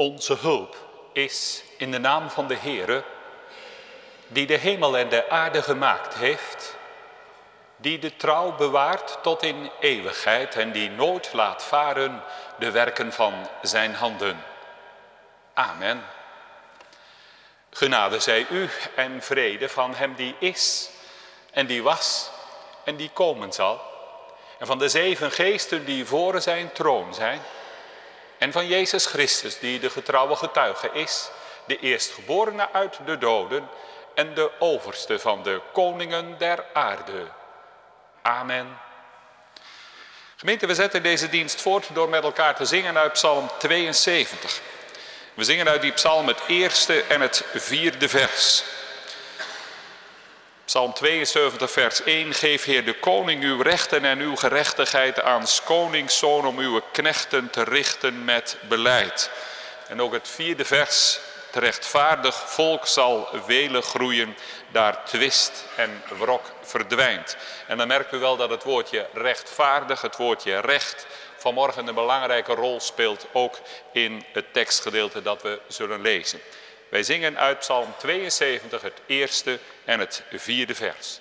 Onze hulp is in de naam van de Heere, die de hemel en de aarde gemaakt heeft, die de trouw bewaart tot in eeuwigheid en die nooit laat varen de werken van zijn handen. Amen. Genade zij u en vrede van hem die is en die was en die komen zal. En van de zeven geesten die voor zijn troon zijn. En van Jezus Christus die de getrouwe getuige is, de eerstgeborene uit de doden en de overste van de koningen der aarde. Amen. Gemeente, we zetten deze dienst voort door met elkaar te zingen uit Psalm 72. We zingen uit die psalm het eerste en het vierde vers. Psalm 72, vers 1. Geef Heer de koning uw rechten en uw gerechtigheid aan koningszoon om uw knechten te richten met beleid. En ook het vierde vers. Het rechtvaardig volk zal welen groeien, daar twist en wrok verdwijnt. En dan merken we wel dat het woordje rechtvaardig, het woordje recht, vanmorgen een belangrijke rol speelt, ook in het tekstgedeelte dat we zullen lezen. Wij zingen uit Psalm 72 het eerste en het vierde vers.